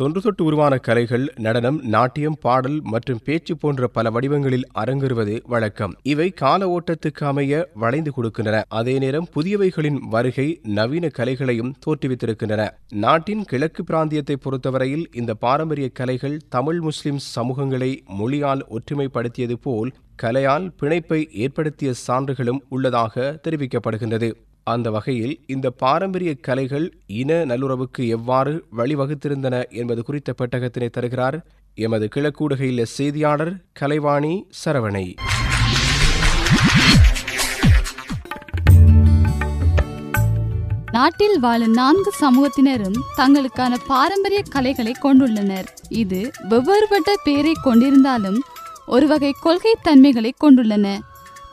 தொன்று தொட்டு உருவான கலைகள் நடனம் நாட்டியம் பாடல் மற்றும் பேச்சு போன்ற பல வடிவங்களில் அரங்கேறுவது வழக்கம். இவை கால ஓட்டத்துக்கு அமைய வளைந்து கொடுக்கின்றன. அதே நேரம் புதியவைகளின் வருகை நவீன கலைகளையும் தோற்றுவித்திருக்கின்றன. நாட்டின் கிழக்கு பிராந்தியத்தை பொறுத்தவரையில் இந்த பாரம்பரிய கலைகள் தமிழ் முஸ்லிம் சமூகங்களை மொழியால் ஒற்றுமைப்படுத்தியது போல் கலையால் பிணைப்பை ஏற்படுத்திய சான்றுகளும் உள்ளதாக தெரிவிக்கப்படுகின்றது. அந்த வகையில் இந்த பாரம்பரிய கலைகள் இன நல்லுறவுக்கு எவ்வாறு வழிவகுத்திருந்தன என்பது குறித்த பெட்டகத்தினை தருகிறார் எமது கிழக்கூடுகையில் செய்தியாளர் கலைவாணி சரவணை. நாட்டில் வாழும் நான்கு சமூகத்தினரும் தங்களுக்கான பாரம்பரிய கலைகளை கொண்டுள்ளனர். இது வெவ்வேறுபட்ட பெயரை கொண்டிருந்தாலும் ஒரு வகை கொள்கை தன்மைகளை கொண்டுள்ளன.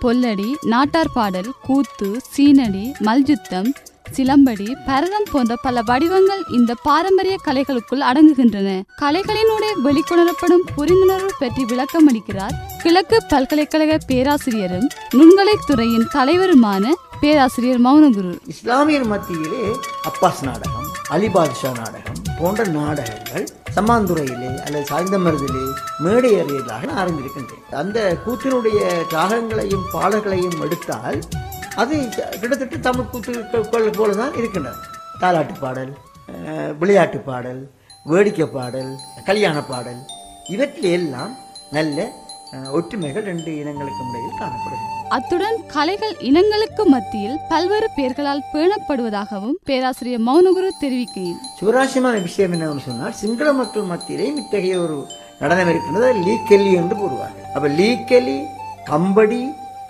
பொல்லடி நாட்டார் பாடல் கூத்து சீனடி மல்யுத்தம் சிலம்படி பரதம் போன்ற பல வடிவங்கள் இந்த பாரம்பரிய கலைகளுக்குள் அடங்குகின்றன. கலைகளினுடைய வெளிக்கொணரப்படும் புரிந்துணர்வு பற்றி விளக்கமளிக்கிறார் கிழக்கு பல்கலைக்கழக பேராசிரியரும் நுண்கலை துறையின் தலைவருமான பேராசிரியர் மௌனகுரு. இஸ்லாமியர் மத்தியிலே அப்பாஸ் நாடகம் அலிபாத்ஷா நாடகம் போன்ற நாடகங்கள் சம்மாந்துறையிலே அல்லது சாய்ந்தமருதிலே மேடை நான் அறிந்திருக்கின்றேன். அந்த கூத்தினுடைய ராகங்களையும் பாடல்களையும் எடுத்தால் அது கிட்டத்தட்ட தமிழ் கூத்துக்கள் போல தான் இருக்கின்றன. தாலாட்டு பாடல் விளையாட்டு பாடல் வேடிக்கை பாடல் கல்யாண பாடல் இவற்றில் எல்லாம் நல்ல ஒற்றுமைகள் ரெண்டு இனங்களுக்கும் இடையில் காணப்படுகிறது அத்துடன் கலைகள் இனங்களுக்கு மத்தியில் பல்வேறு பெயர்களால் பேணப்படுவதாகவும் பேராசிரியர் மௌனகுரு தெரிவிக்கையில். சுவராசியமான விஷயம் என்னன்னு சொன்னால் சிங்கள மக்கள் மத்தியிலே இத்தகைய ஒரு நடனம் இருக்கின்றது. அது லீக்கெல்லி என்று கூறுவார்கள். அப்ப லீக்கெலி கம்படி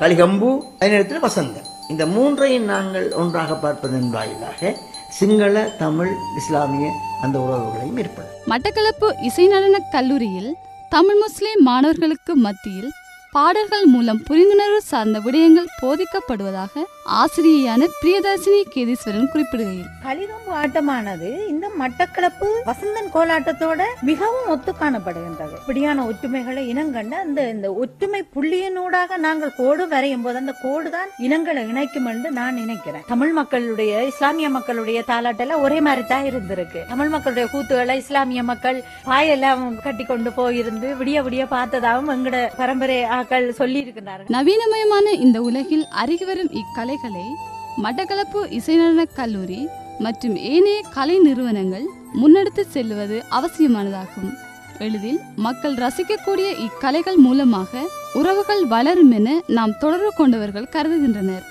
களிகம்பு அதே நேரத்தில் வசந்தம். இந்த மூன்றையும் நாங்கள் ஒன்றாக பார்ப்பதன் வாயிலாக சிங்கள தமிழ் இஸ்லாமிய அந்த உறவுகளையும் ஏற்படும் மட்டக்களப்பு இசை நடன கல்லூரியில் தமிழ் முஸ்லிம் மாணவர்களுக்கு மத்தியில் பாடல்கள் மூலம் புரிந்துணர்வு சார்ந்த விடயங்கள் போதிக்கப்படுவதாக ஆசிரியையான பிரியதர்சினி கேதீஸ்வரன் குறிப்பிடுகையில். களிகம்பு ஆட்டமானது இந்த மட்டக்களப்பு வசந்தன் கோலாட்டத்தோட மிகவும் ஒத்து காணப்படுகின்றது. இப்படியான ஒற்றுமைகளை இனங்கண்ட அந்த இந்த ஒற்றுமை புள்ளியினூடாக நாங்கள் கோடு வரையும் போது அந்த கோடு தான் இனங்களை இணைக்கும் என்று நான் நினைக்கிறேன். தமிழ் மக்களுடைய இஸ்லாமிய மக்களுடைய தாலாட்டெல்லாம் ஒரே மாதிரி தான் இருந்திருக்கு. தமிழ் மக்களுடைய கூத்துகளை இஸ்லாமிய மக்கள் பாயெல்லாம் கட்டி கொண்டு போயிருந்து விடிய விடிய பார்த்ததாகவும் எங்கட பரம்பரை ஆக்கள் சொல்லி இருக்கின்றார்கள் நவீனமயமான இந்த உலகில் அருகி வரும் வேலைகளை மட்டக்களப்பு இசைநடனக் கல்லூரி மற்றும் ஏனைய கலை நிறுவனங்கள் முன்னெடுத்து செல்வது அவசியமானதாகும். எளிதில் மக்கள் ரசிக்கக்கூடிய இக்கலைகள் மூலமாக உறவுகள் வளரும் என நாம் தொடர்பு கொண்டவர்கள் கருதுகின்றனர்.